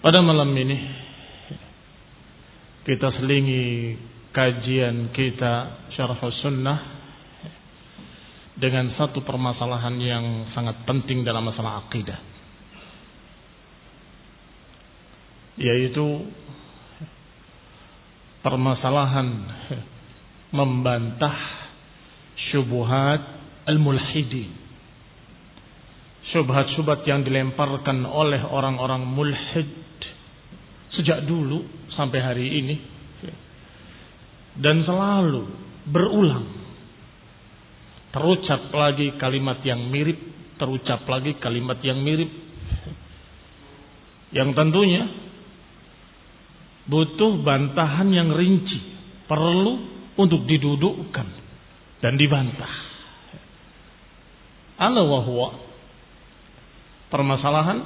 pada malam ini kita selingi kajian kita syarh sunnah dengan satu permasalahan yang sangat penting dalam masalah akidah yaitu permasalahan membantah syubhat al-mulhidin. Syubhat-syubhat yang dilemparkan oleh orang-orang mulhid sejak dulu sampai hari ini. Dan selalu berulang. Terucap lagi kalimat yang mirip terucap lagi kalimat yang mirip. Yang tentunya butuh bantahan yang rinci perlu untuk didudukkan dan dibantah. Ala wahwa permasalahan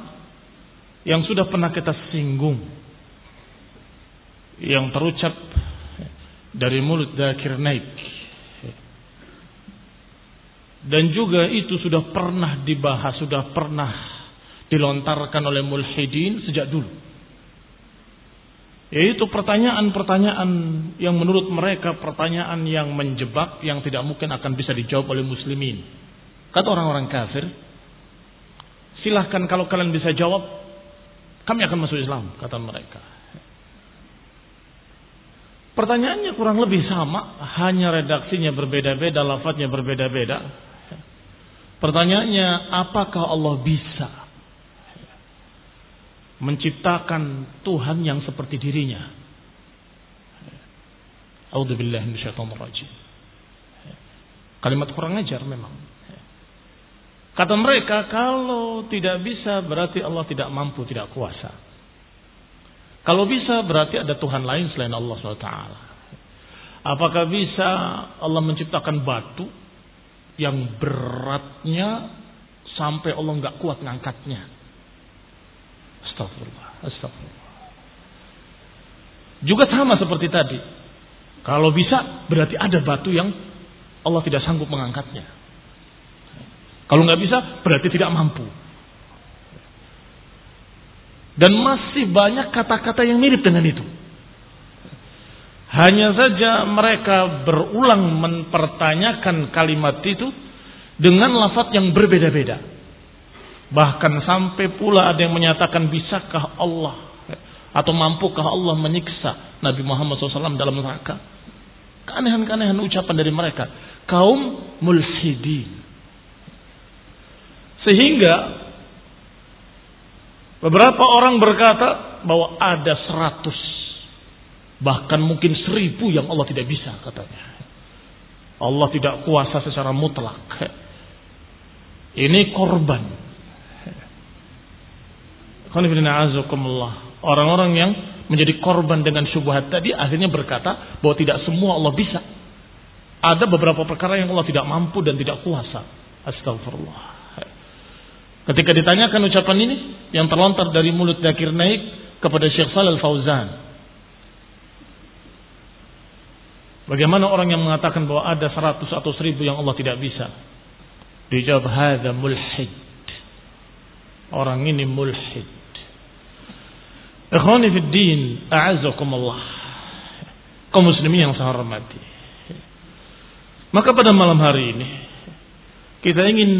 yang sudah pernah kita singgung yang terucap dari mulut Zakir Naik. Dan juga itu sudah pernah dibahas sudah pernah dilontarkan oleh mulhidin sejak dulu. Yaitu pertanyaan-pertanyaan yang menurut mereka pertanyaan yang menjebak yang tidak mungkin akan bisa dijawab oleh muslimin. Kata orang-orang kafir silahkan kalau kalian bisa jawab kami akan masuk Islam kata mereka Pertanyaannya kurang lebih sama, hanya redaksinya berbeda-beda, lafadznya berbeda-beda. Pertanyaannya, apakah Allah bisa menciptakan Tuhan yang seperti dirinya? Kalimat kurang ajar memang. Kata mereka, kalau tidak bisa berarti Allah tidak mampu, tidak kuasa. Kalau bisa berarti ada Tuhan lain selain Allah SWT. Apakah bisa Allah menciptakan batu yang beratnya sampai Allah nggak kuat ngangkatnya. Astagfirullah, astagfirullah. Juga sama seperti tadi. Kalau bisa berarti ada batu yang Allah tidak sanggup mengangkatnya. Kalau nggak bisa berarti tidak mampu. Dan masih banyak kata-kata yang mirip dengan itu. Hanya saja mereka berulang mempertanyakan kalimat itu dengan lafaz yang berbeda-beda. Bahkan sampai pula ada yang menyatakan bisakah Allah atau mampukah Allah menyiksa Nabi Muhammad SAW dalam neraka. Keanehan-keanehan ucapan dari mereka. Kaum mulhidin. Sehingga beberapa orang berkata bahwa ada seratus bahkan mungkin seribu yang Allah tidak bisa katanya. Allah tidak kuasa secara mutlak. Ini korban. Orang-orang yang menjadi korban dengan syubhat tadi akhirnya berkata bahwa tidak semua Allah bisa. Ada beberapa perkara yang Allah tidak mampu dan tidak kuasa. Astagfirullah. Ketika ditanyakan ucapan ini yang terlontar dari mulut Zakir Naik kepada Syekh Salal Fauzan. Bagaimana orang yang mengatakan bahwa ada seratus atau seribu yang Allah tidak bisa? Dijawab, hadha mulhid. Orang ini mulhid. Ikhwani fi din, a'azakumullah. Kaum muslimin yang saya hormati. Maka pada malam hari ini, kita ingin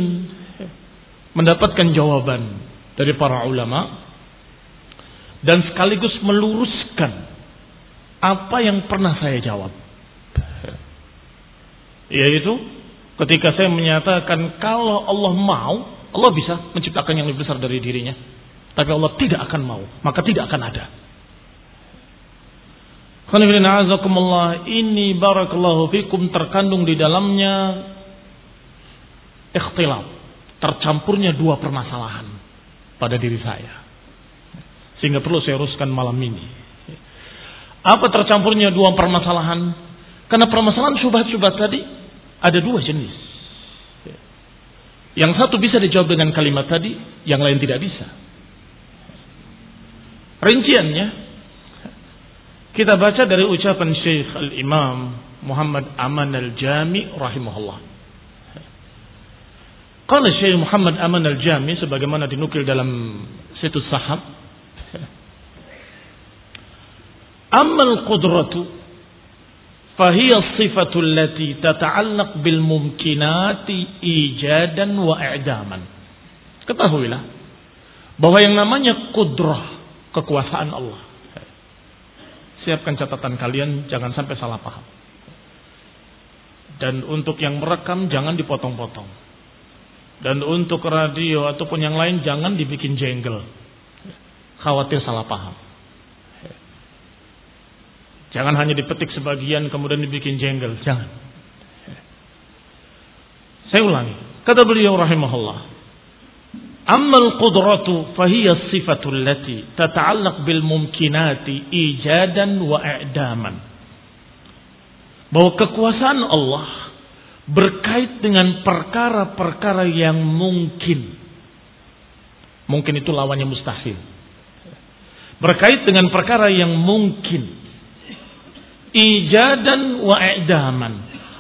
mendapatkan jawaban dari para ulama dan sekaligus meluruskan apa yang pernah saya jawab. Yaitu ketika saya menyatakan kalau Allah mau, Allah bisa menciptakan yang lebih besar dari dirinya. Tapi Allah tidak akan mau, maka tidak akan ada. Ini barakallahu fikum terkandung di dalamnya ikhtilaf tercampurnya dua permasalahan pada diri saya. Sehingga perlu saya uruskan malam ini. Apa tercampurnya dua permasalahan? Karena permasalahan syubhat-syubhat tadi ada dua jenis. Yang satu bisa dijawab dengan kalimat tadi, yang lain tidak bisa. Rinciannya, kita baca dari ucapan Syekh Al-Imam Muhammad Aman Al-Jami rahimahullah. Qala Syekh Muhammad Aman Al-Jami sebagaimana dinukil dalam situs Sahab Amal qudratu fahiya sifatu allati tata'allaq bil mumkinati ijadan wa i'daman. Ketahuilah bahwa yang namanya kudrah kekuasaan Allah. Siapkan catatan kalian jangan sampai salah paham. Dan untuk yang merekam jangan dipotong-potong. Dan untuk radio ataupun yang lain jangan dibikin jenggel. Khawatir salah paham. Jangan hanya dipetik sebagian kemudian dibikin jenggel. Jangan. Saya ulangi. Kata beliau rahimahullah. Ammal qudratu fahiya sifatul lati tata'allaq bil mumkinati ijadan wa i'daman. Bahwa kekuasaan Allah berkait dengan perkara-perkara yang mungkin. Mungkin itu lawannya mustahil. Berkait dengan perkara yang mungkin. Ijadan wa i'daman.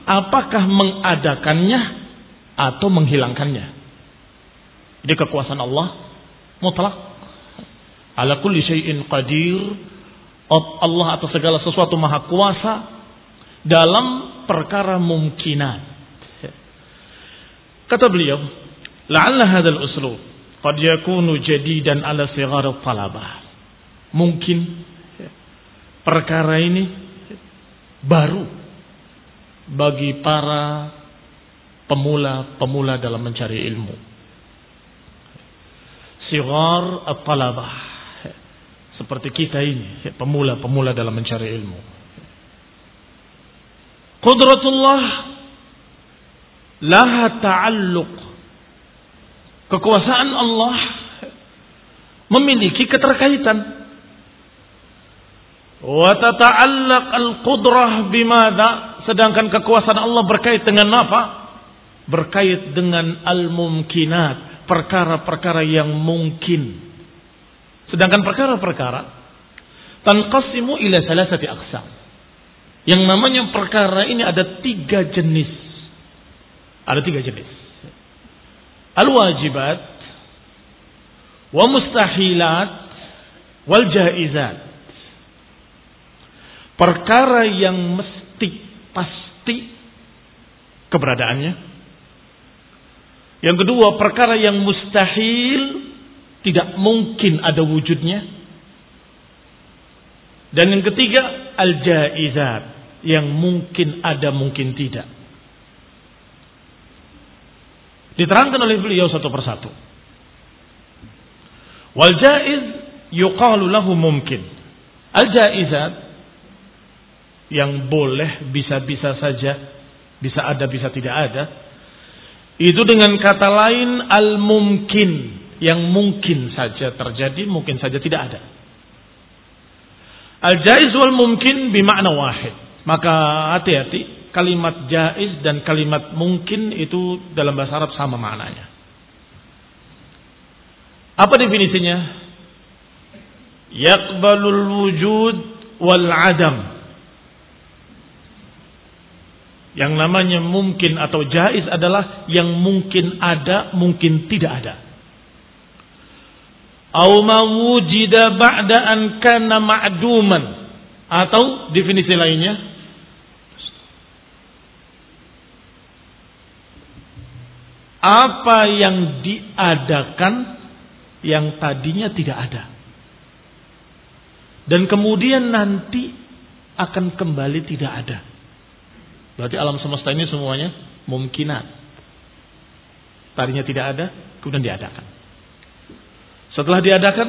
Apakah mengadakannya atau menghilangkannya? Jadi kekuasaan Allah mutlak. Ala kulli syai'in qadir. Allah atas segala sesuatu maha kuasa dalam perkara mungkinat. Kata beliau, "La'alla hadzal uslub qad yakunu jadidan ala sighar talabah." Mungkin perkara ini baru bagi para pemula-pemula dalam mencari ilmu. Sighar at-talabah. Seperti kita ini, pemula-pemula dalam mencari ilmu. Qudratullah laha ta'alluq. Kekuasaan Allah memiliki keterkaitan. Wa tata'allaq al-qudrah bimada sedangkan kekuasaan Allah berkait dengan apa? berkait dengan al-mumkinat, perkara-perkara yang mungkin. Sedangkan perkara-perkara tanqasimu ila salasati aqsam. Yang namanya perkara ini ada tiga jenis. Ada tiga jenis. Al-wajibat, wa mustahilat, wal jaizat. Perkara yang mesti pasti keberadaannya. Yang kedua, perkara yang mustahil tidak mungkin ada wujudnya. Dan yang ketiga, al-jaizat yang mungkin ada mungkin tidak. Diterangkan oleh beliau satu persatu. Wal jaiz yuqalu lahu mungkin. Al jaizat yang boleh bisa-bisa saja, bisa ada bisa tidak ada. Itu dengan kata lain al mungkin yang mungkin saja terjadi, mungkin saja tidak ada. Al jaiz wal mungkin bimakna wahid. Maka hati-hati kalimat jaiz dan kalimat mungkin itu dalam bahasa Arab sama maknanya. Apa definisinya? Yaqbalul wujud wal adam. Yang namanya mungkin atau jaiz adalah yang mungkin ada, mungkin tidak ada. Au mawujida ba'da an kana ma'duman. Atau definisi lainnya, apa yang diadakan yang tadinya tidak ada. Dan kemudian nanti akan kembali tidak ada. Berarti alam semesta ini semuanya mungkinat. Tadinya tidak ada, kemudian diadakan. Setelah diadakan,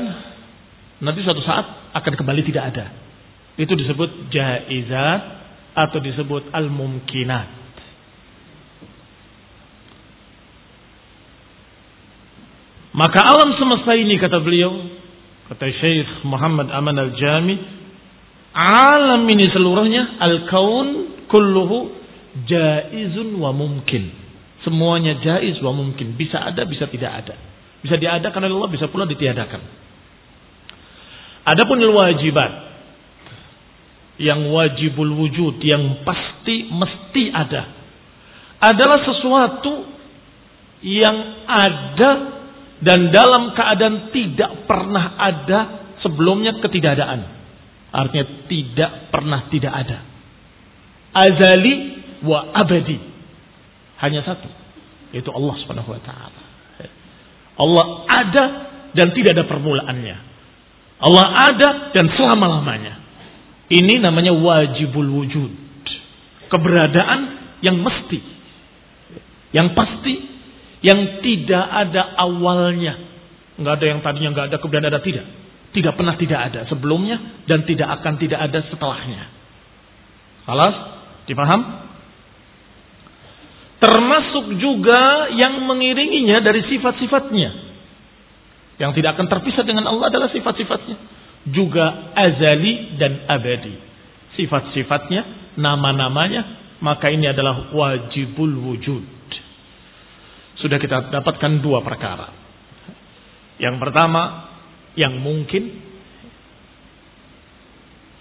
nanti suatu saat akan kembali tidak ada. Itu disebut jaizat atau disebut al-mumkinat. Maka alam semesta ini kata beliau, kata Syekh Muhammad Aman Al-Jami, alam ini seluruhnya al-kaun kulluhu jaizun wa mungkin. Semuanya jaiz wa mungkin, bisa ada bisa tidak ada. Bisa diadakan oleh Allah, bisa pula ditiadakan. Adapun wajibat yang wajibul wujud yang pasti mesti ada adalah sesuatu yang ada dan dalam keadaan tidak pernah ada sebelumnya ketidakadaan. Artinya tidak pernah tidak ada. Azali wa abadi. Hanya satu, yaitu Allah Subhanahu wa taala. Allah ada dan tidak ada permulaannya. Allah ada dan selama-lamanya. Ini namanya wajibul wujud. Keberadaan yang mesti. Yang pasti yang tidak ada awalnya. Nggak ada yang tadinya nggak ada kemudian ada tidak. Tidak pernah tidak ada sebelumnya dan tidak akan tidak ada setelahnya. Alas, dipaham? Termasuk juga yang mengiringinya dari sifat-sifatnya. Yang tidak akan terpisah dengan Allah adalah sifat-sifatnya. Juga azali dan abadi. Sifat-sifatnya, nama-namanya, maka ini adalah wajibul wujud sudah kita dapatkan dua perkara. Yang pertama, yang mungkin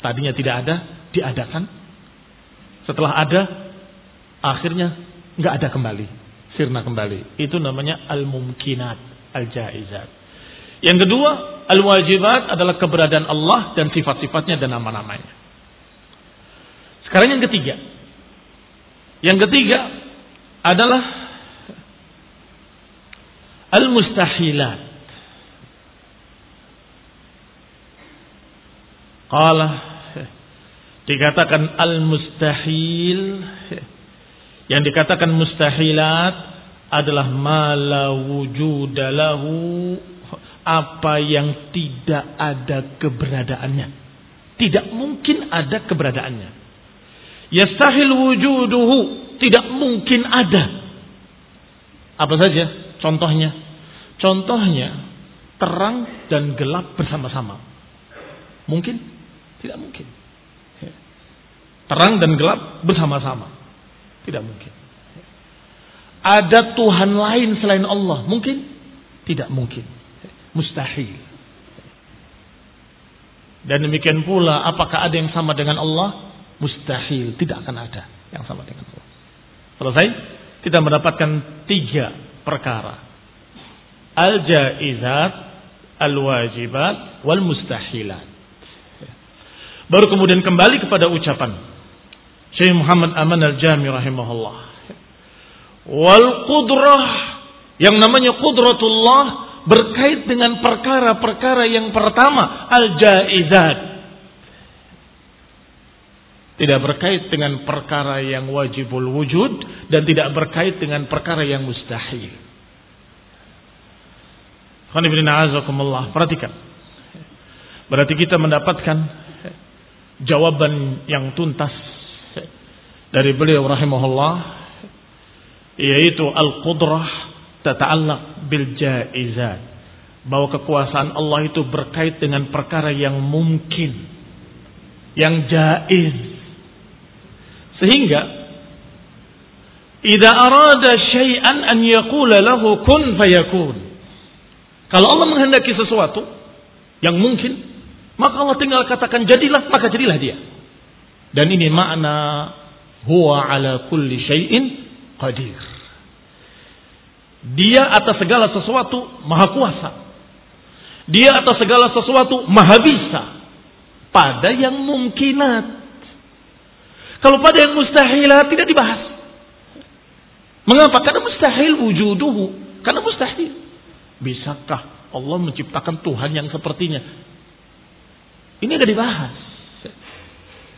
tadinya tidak ada, diadakan. Setelah ada, akhirnya nggak ada kembali, sirna kembali. Itu namanya al-mumkinat, al-jaizat. Yang kedua, al-wajibat adalah keberadaan Allah dan sifat-sifatnya dan nama-namanya. Sekarang yang ketiga. Yang ketiga adalah Al-mustahilat. Qala dikatakan al-mustahil yang dikatakan mustahilat adalah mala wujudalahu apa yang tidak ada keberadaannya. Tidak mungkin ada keberadaannya. Yastahil wujuduhu tidak mungkin ada. Apa saja contohnya? Contohnya, terang dan gelap bersama-sama. Mungkin? Tidak mungkin. Terang dan gelap bersama-sama. Tidak mungkin. ada Tuhan lain selain Allah? Mungkin? Tidak mungkin. Mustahil. Dan demikian pula, apakah ada yang sama dengan Allah? Mustahil. Tidak akan ada yang sama dengan Allah. Selesai? Kita mendapatkan tiga perkara. Al-jaizat, al-wajibat, wal-mustahilat. Baru kemudian kembali kepada ucapan Syekh Muhammad Aman Al-Jami rahimahullah. Wal qudrah yang namanya qudratullah berkait dengan perkara-perkara yang pertama al-jaizat. Tidak berkait dengan perkara yang wajibul wujud dan tidak berkait dengan perkara yang mustahil. Perhatikan. Berarti kita mendapatkan jawaban yang tuntas dari beliau rahimahullah yaitu al-qudrah tata'allaq bil jaizat. Bahwa kekuasaan Allah itu berkait dengan perkara yang mungkin yang jaiz. Sehingga idza arada syai'an an yaqula lahu kun fayakun kalau Allah menghendaki sesuatu yang mungkin maka Allah tinggal katakan jadilah, maka jadilah dia. Dan ini makna huwa ala kulli syai'in qadir. Dia atas segala sesuatu maha kuasa. Dia atas segala sesuatu maha bisa. Pada yang mungkinat. Kalau pada yang mustahilat tidak dibahas. Mengapa? Karena mustahil wujuduhu. Karena mustahil. Bisakah Allah menciptakan Tuhan yang sepertinya? Ini tidak dibahas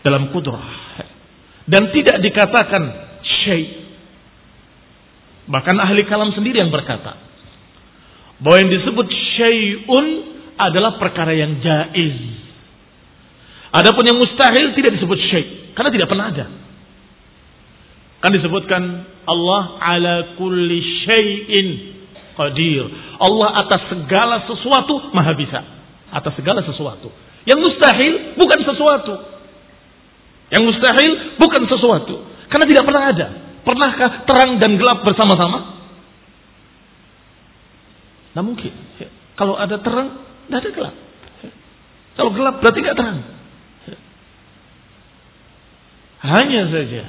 dalam kudrah. Dan tidak dikatakan syai. Bahkan ahli kalam sendiri yang berkata. Bahwa yang disebut syai'un adalah perkara yang jaiz. Adapun yang mustahil tidak disebut syai' karena tidak pernah ada. Kan disebutkan Allah ala kulli syai'in qadir. Allah atas segala sesuatu maha bisa. Atas segala sesuatu. Yang mustahil bukan sesuatu. Yang mustahil bukan sesuatu. Karena tidak pernah ada. Pernahkah terang dan gelap bersama-sama? Nah mungkin. Kalau ada terang, tidak ada gelap. Kalau gelap berarti tidak terang. Hanya saja.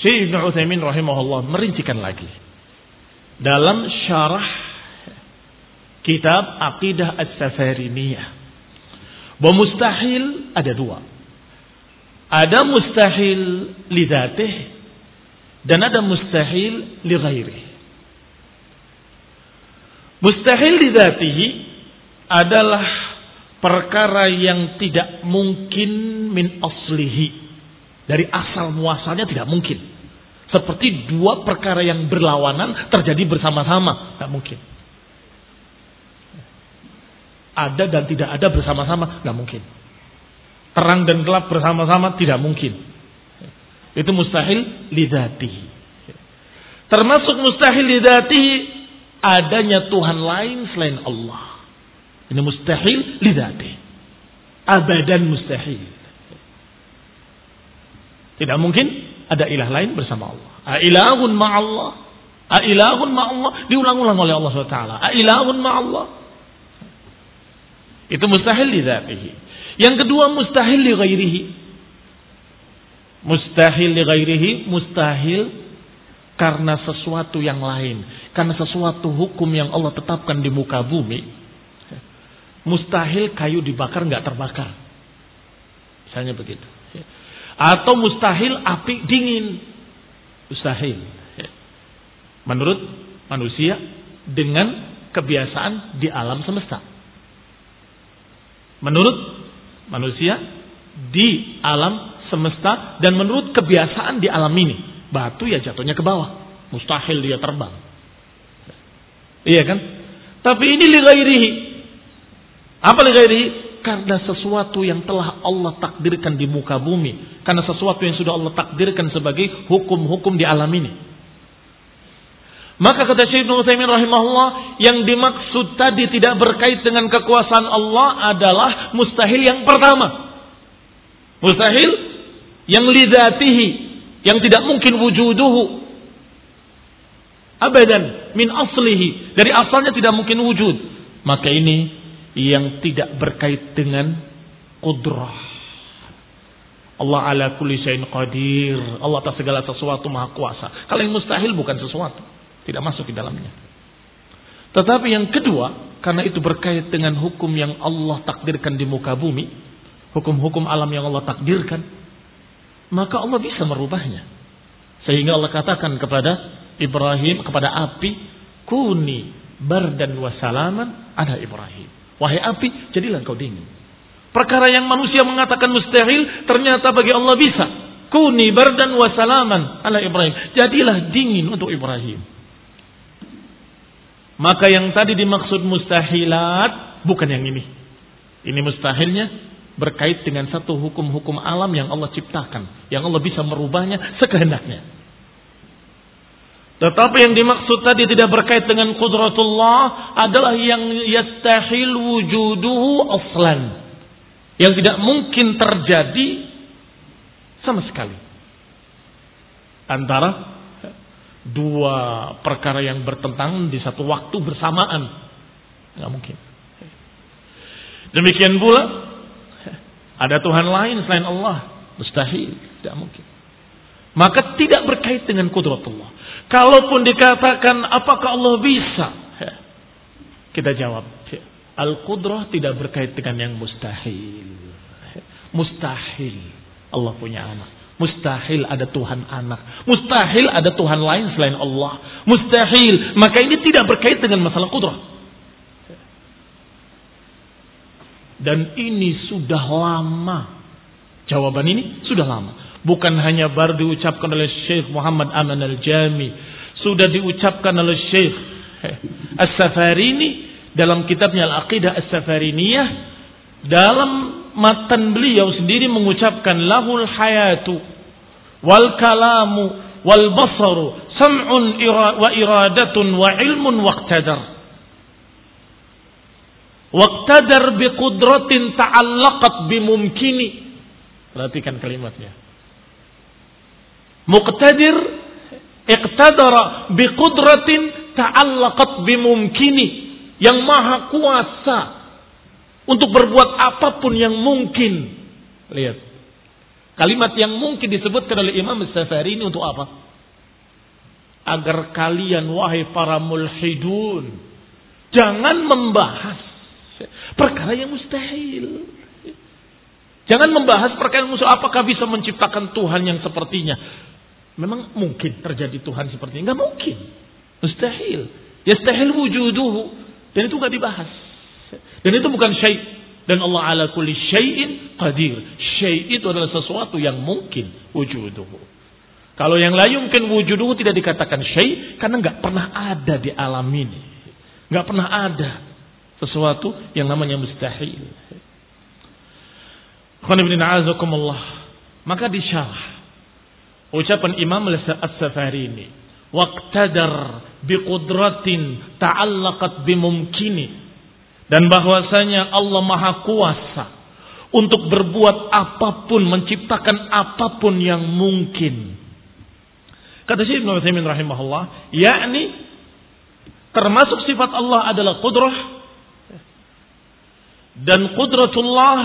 Syekh Ibn Uthaymin rahimahullah merincikan lagi. Dalam syarah kitab Aqidah As-Safariniyah bahwa mustahil ada dua. Ada mustahil li dhatih dan ada mustahil li. Mustahil li dhatihi adalah perkara yang tidak mungkin min aslihi. Dari asal muasalnya tidak mungkin. Seperti dua perkara yang berlawanan terjadi bersama-sama. Tidak mungkin ada dan tidak ada bersama-sama nggak mungkin. Terang dan gelap bersama-sama tidak mungkin. Itu mustahil lidati. Termasuk mustahil lidati adanya Tuhan lain selain Allah. Ini mustahil lidati. Abadan mustahil. Tidak mungkin ada ilah lain bersama Allah. Ailahun ma'allah. Ailahun ma'allah. Diulang-ulang oleh Allah SWT. Ailahun ma'allah. Itu mustahil li dzatihi. Yang kedua mustahil li ghairihi. Mustahil li ghairihi, mustahil karena sesuatu yang lain. Karena sesuatu hukum yang Allah tetapkan di muka bumi. Mustahil kayu dibakar nggak terbakar. Misalnya begitu. Atau mustahil api dingin. Mustahil. Menurut manusia dengan kebiasaan di alam semesta menurut manusia di alam semesta dan menurut kebiasaan di alam ini. Batu ya jatuhnya ke bawah. Mustahil dia terbang. Iya kan? Tapi ini li ghairihi. Apa li ghairihi? Karena sesuatu yang telah Allah takdirkan di muka bumi. Karena sesuatu yang sudah Allah takdirkan sebagai hukum-hukum di alam ini. Maka kata Syekh Ibnu rahimahullah, yang dimaksud tadi tidak berkait dengan kekuasaan Allah adalah mustahil yang pertama. Mustahil yang lidatihi, yang tidak mungkin wujuduhu. Abadan min aslihi. Dari asalnya tidak mungkin wujud. Maka ini yang tidak berkait dengan kudrah. Allah ala kulli syai'in qadir. Allah atas segala sesuatu maha kuasa. Kalau yang mustahil bukan sesuatu. Tidak masuk di dalamnya. Tetapi yang kedua, karena itu berkait dengan hukum yang Allah takdirkan di muka bumi, hukum-hukum alam yang Allah takdirkan, maka Allah bisa merubahnya. Sehingga Allah katakan kepada Ibrahim, kepada api, kuni bardan wa salaman ada Ibrahim. Wahai api, jadilah engkau dingin. Perkara yang manusia mengatakan mustahil, ternyata bagi Allah bisa. Kuni bardan wa salaman ala Ibrahim. Jadilah dingin untuk Ibrahim. Maka yang tadi dimaksud mustahilat bukan yang ini. Ini mustahilnya berkait dengan satu hukum-hukum alam yang Allah ciptakan. Yang Allah bisa merubahnya sekehendaknya. Tetapi yang dimaksud tadi tidak berkait dengan kudratullah adalah yang yastahil wujuduhu aslan. Yang tidak mungkin terjadi sama sekali. Antara dua perkara yang bertentangan di satu waktu bersamaan. Nggak mungkin. Demikian pula ada Tuhan lain selain Allah. Mustahil. Tidak mungkin. Maka tidak berkait dengan kudratullah. Kalaupun dikatakan apakah Allah bisa? Kita jawab. Al-qudrah tidak berkait dengan yang mustahil. Mustahil. Allah punya anak. Mustahil ada Tuhan anak. Mustahil ada Tuhan lain selain Allah. Mustahil. Maka ini tidak berkait dengan masalah kudrah. Dan ini sudah lama. Jawaban ini sudah lama. Bukan hanya baru diucapkan oleh Syekh Muhammad Aman al-Jami. Sudah diucapkan oleh Syekh As-Safarini dalam kitabnya Al-Aqidah As-Safariniyah. Dalam matan beliau sendiri mengucapkan lahul hayatu wal kalamu wal basaru sam'un wa iradatun wa ilmun waqtadar waqtadar bi qudratin ta'allaqat bi mumkini perhatikan kalimatnya muqtadir iqtadara bi qudratin ta'allaqat bi mumkini yang maha kuasa untuk berbuat apa pun yang mungkin lihat Kalimat yang mungkin disebutkan oleh Imam Safari ini untuk apa? Agar kalian wahai para mulhidun jangan membahas perkara yang mustahil. Jangan membahas perkara yang mustahil. Apakah bisa menciptakan Tuhan yang sepertinya? Memang mungkin terjadi Tuhan seperti ini? Enggak mungkin. Mustahil. Yastahil wujuduhu. Dan itu enggak dibahas. Dan itu bukan syait. Dan Allah ala kulli syai'in qadir. Syai' itu adalah sesuatu yang mungkin wujuduhu. Kalau yang lain mungkin wujuduhu tidak dikatakan syai' karena nggak pernah ada di alam ini. nggak pernah ada sesuatu yang namanya mustahil. Maka disyarah ucapan Imam As-Safari ini. Waqtadar biqudratin ta'allaqat bimumkini dan bahwasanya Allah Maha Kuasa untuk berbuat apa pun, menciptakan apa pun yang mungkin. Kata Syekh Ibnu Utsaimin rahimahullah, yakni termasuk sifat Allah adalah qudrah dan qudratullah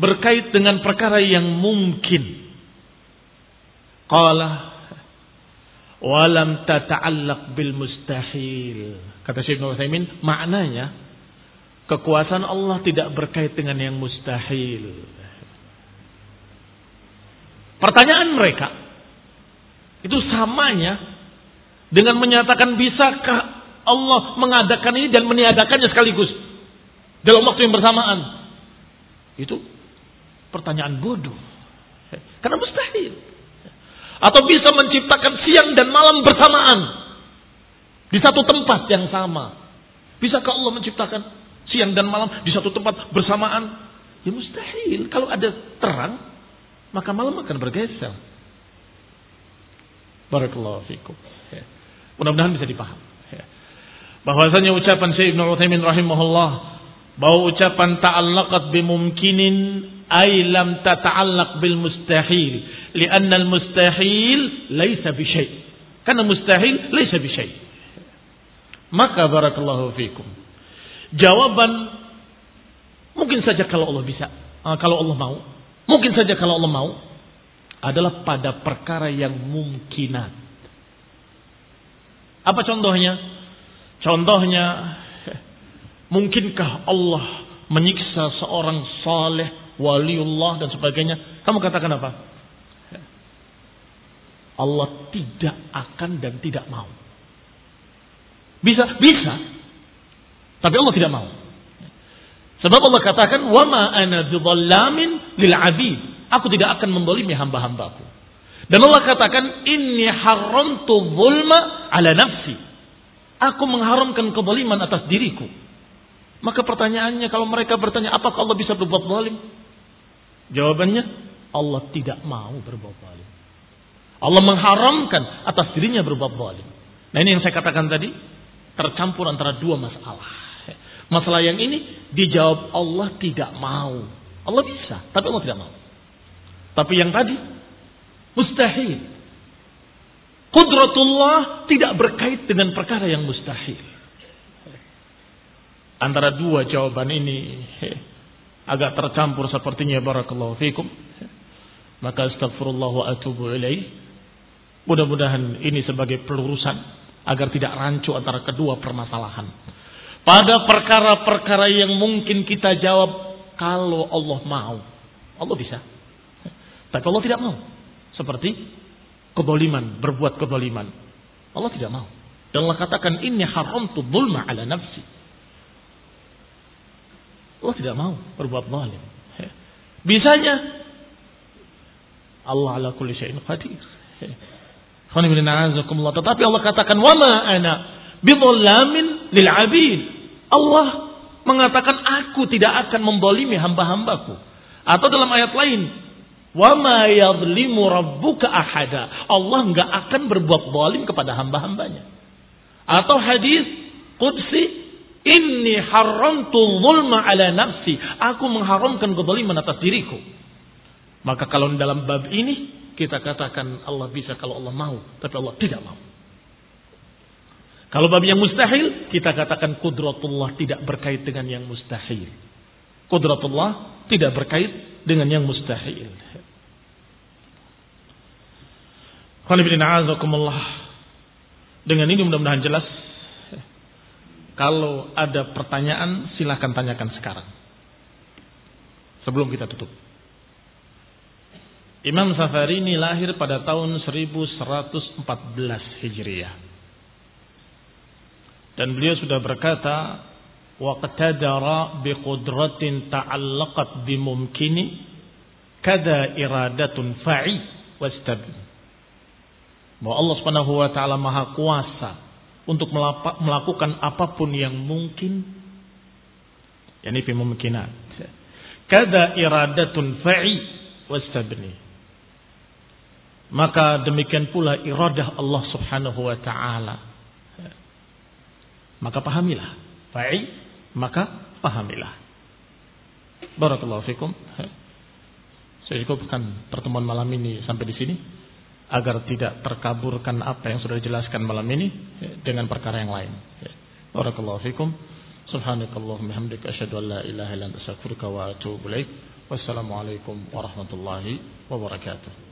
berkait dengan perkara yang mungkin. Qala walam tata'allaq bil mustahil. Kata Syekh Ibnu maknanya Kekuasaan Allah tidak berkait dengan yang mustahil. Pertanyaan mereka itu samanya dengan menyatakan bisakah Allah mengadakan ini dan meniadakannya sekaligus dalam waktu yang bersamaan. Itu pertanyaan bodoh. Karena mustahil. Atau bisa menciptakan siang dan malam bersamaan di satu tempat yang sama. Bisakah Allah menciptakan siang dan malam di satu tempat bersamaan? Ya mustahil. Kalau ada terang, maka malam akan bergeser. Barakallahu fikum. Ya. Mudah-mudahan bisa dipaham. Ya. Bahwasanya ucapan Syekh Ibnu Utsaimin rahimahullah bahwa ucapan ta'allaqat bimumkinin ay lam tata'allaq bil mustahil li'anna mustahil laisa bi syai. Karena mustahil laisa bi syai. Maka barakallahu fikum. Jawaban mungkin saja kalau Allah bisa, uh, kalau Allah mau. Mungkin saja kalau Allah mau adalah pada perkara yang mungkinat. Apa contohnya? Contohnya mungkinkah Allah menyiksa seorang saleh, waliullah dan sebagainya? Kamu katakan apa? Allah tidak akan dan tidak mau. Bisa, bisa. Tapi Allah tidak mau. Sebab Allah katakan, "Wa ma ana bidhallamin lil 'abid." Aku tidak akan mendolimi hamba-hambaku. Dan Allah katakan, "Inni haramtu zulma ala nafsi." Aku mengharamkan kezaliman atas diriku. Maka pertanyaannya kalau mereka bertanya, apakah Allah bisa berbuat zalim? Jawabannya, Allah tidak mau berbuat zalim. Allah mengharamkan atas dirinya berbuat zalim. Nah ini yang saya katakan tadi, tercampur antara dua masalah. Masalah yang ini dijawab Allah tidak mau. Allah bisa, tapi Allah tidak mau. Tapi yang tadi mustahil. Kudratullah tidak berkait dengan perkara yang mustahil. Antara dua jawaban ini agak tercampur sepertinya barakallahu fikum. Maka astagfirullah wa atubu ilaih. Mudah-mudahan ini sebagai pelurusan agar tidak rancu antara kedua permasalahan. Pada perkara-perkara yang mungkin kita jawab kalau Allah mau. Allah bisa. Tapi Allah tidak mau. Seperti keboliman, berbuat keboliman. Allah tidak mau. Dan Allah katakan ini haram tu zulma ala nafsi. Allah tidak mau berbuat zalim. Bisanya Allah ala kulli syai'in qadir. Tetapi Allah katakan wama ana bidhallamin lil abid. Allah mengatakan aku tidak akan membolimi hamba-hambaku. Atau dalam ayat lain, wama yadlimu rabbuka ahada. Allah enggak akan berbuat zalim kepada hamba-hambanya. Atau hadis qudsi inni haramtu zulma ala nafsi. Aku mengharamkan kezaliman atas diriku. Maka kalau dalam bab ini kita katakan Allah bisa kalau Allah mau, tapi Allah tidak mau. Kalau bab yang mustahil, kita katakan kudratullah tidak berkait dengan yang mustahil. Kudratullah tidak berkait dengan yang mustahil. Dengan ini mudah-mudahan jelas. Kalau ada pertanyaan silahkan tanyakan sekarang. Sebelum kita tutup. Imam Safarini lahir pada tahun 1114 Hijriah. Dan beliau sudah berkata, "Waqtadara biqudratin ta'allaqat bimumkini kada iradatun fa'i wastabin." Bahwa Allah Subhanahu wa taala Maha Kuasa untuk melakukan apa pun yang mungkin yakni bimumkinat. Kada iradatun fa'i wastabni maka demikian pula iradah Allah Subhanahu wa taala. Maka pahamilah. Fa'i, maka pahamilah. Barakallahu fikum. Saya cukupkan pertemuan malam ini sampai di sini agar tidak terkaburkan apa yang sudah dijelaskan malam ini dengan perkara yang lain. Barakallahu fikum. Subhanakallahumma hamdika asyhadu an la ilaha illa anta astaghfiruka wa atubu ilaik. Wassalamualaikum warahmatullahi wabarakatuh.